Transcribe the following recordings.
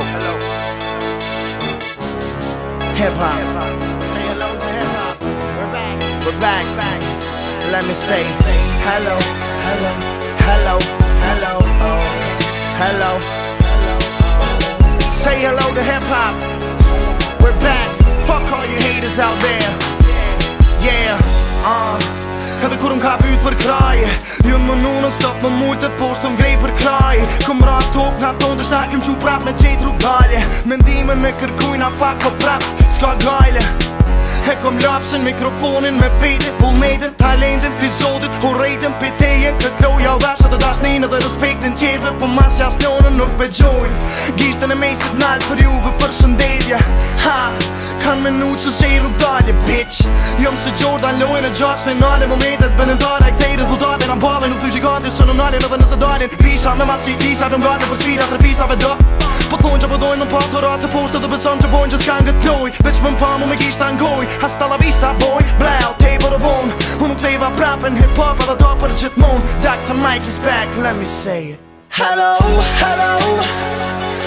hello. hello. Hip hop. Say hello to hip hop. We're back. We're back. back. Let me say hello, hello, hello, hello, oh. hello. Say hello to hip hop. We're back. Fuck all you haters out there. Yeah, uh. Këdhe kur m'ka bytë për kraj Jën më nu në stop më mullë të poshtë më grej për kraj Këm rap tok në tonë dështë akim që prap me qejt rrugalje Mendime me kërkuj në fa kë s'ka gajle E kom lapsin mikrofonin me fejtë Pull nejtën talentin gjoj Gishtën e mesit nalt për juve për shëndedje Ha, kanë menu që shiru dalje, bitch Jom se Jordan lojnë e gjash me nale momentet Bënën dara i këtej rezultate Në mbave nuk të gjigante, së në nale në dhe nëse dalin Pisha në matë si tisa, dhe mbate për sfira tre pisave do Po thonë që pëdojnë po në pak të ratë të poshtë Dhe besonë që bojnë që t'ka në gëtë loj Veç më mpa mu me gishtë angoj Hasta la vista boj Blau, table of one Unë u ktheva prapën hip hop Adha ta për gjithmon Dr. Mike is back, let me say it Hello, hello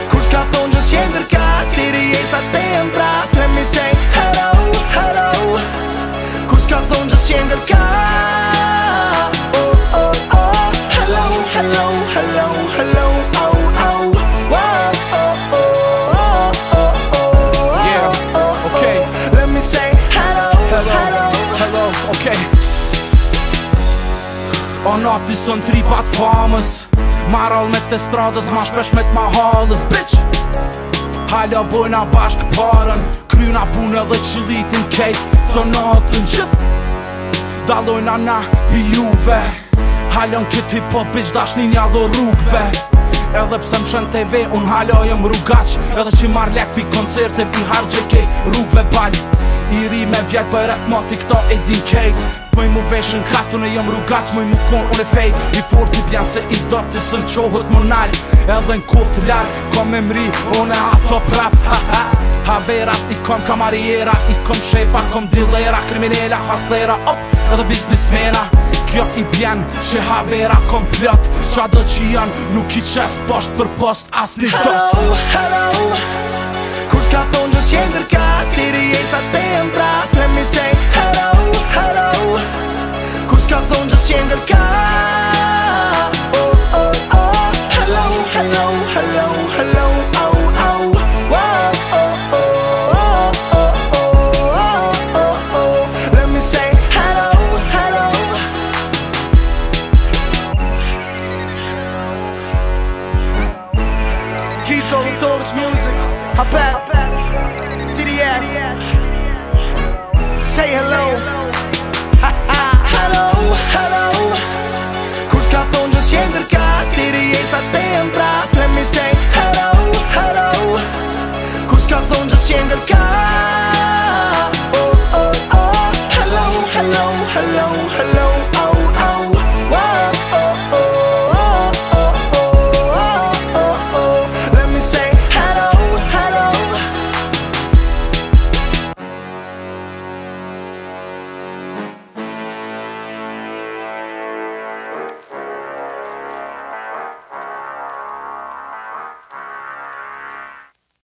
Cu scaun jos e încărcat Tirie s-a te Let me say hello, hello Cu scaun jos e încărcat Oh, oh, oh Hello, hello, hello, hello Oh, oh, wow Oh, oh, oh, oh, oh, oh Yeah, okay Let me say hello, hello, hello, Okay On up, on three platformers Marall me të stradës ma shpesh me t'ma halës Bitch Halo bojna bashkë parën Kryna punë edhe qëllitin kejt Të natën qëf Dalojna na pi juve Halon kit po hop bitch dashni nja dho rrugve Edhe pse më shën TV un halojem rrugaq Edhe që marr lek pi koncerte, pi hard jk Rrugve bali I ri me vjek për rap mati këta e din kejt Mëj mu veshën kratu në jëm rrugac Mëj mu kon unë e fejt I fort i bjan se i dërë të sën qohët më nalj Edhe në koft të lartë Kom me mri unë e ato prap ha, ha. Havera, i kom kamariera I kom shefa, kom dilera Kriminella, haslera, op, edhe biznismena Kjo i bjen që havera kom plët Qa do që janë nuk i qes posht për post Asn'i dos Hello, hello Kur s'ka thonë që s'jem dërka Tiri e sa I out. DDS. Say hello. hello, hello. Cuz ka thon just yender ka teri Let me say hello, hello. Cuz ka thon